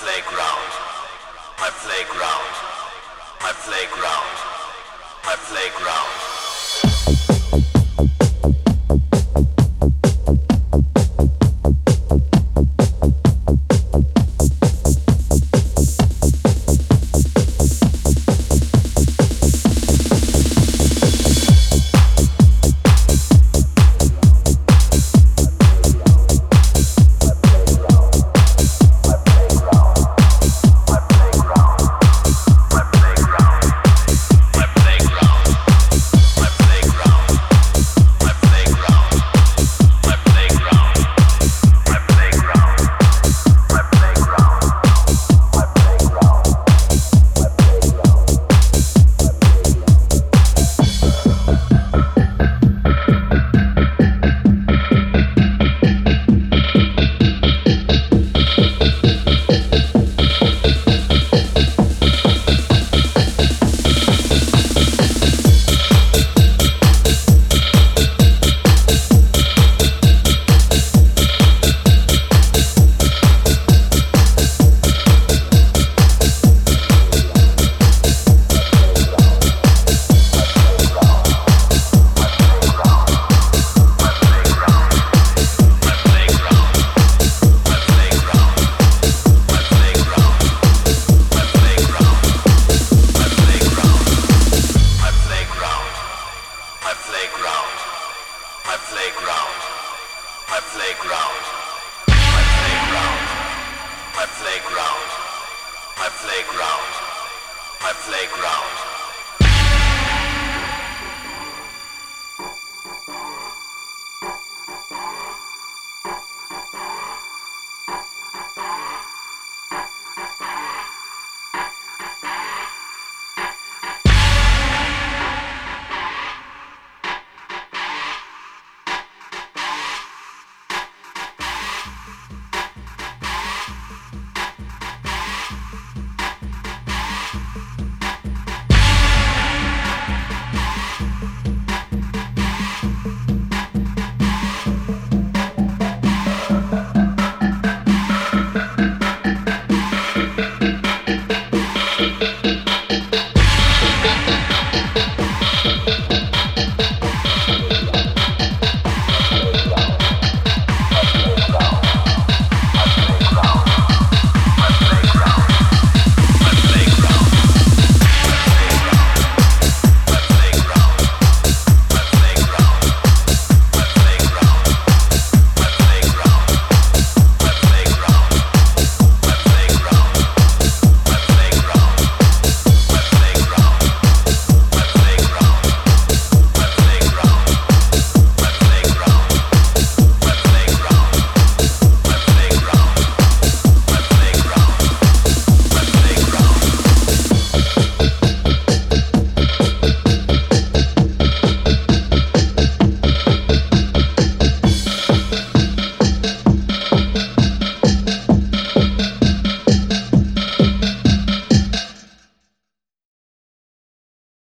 playground, my playground, my playground, my playground. My playground, my playground, my playground, my playground, my playground.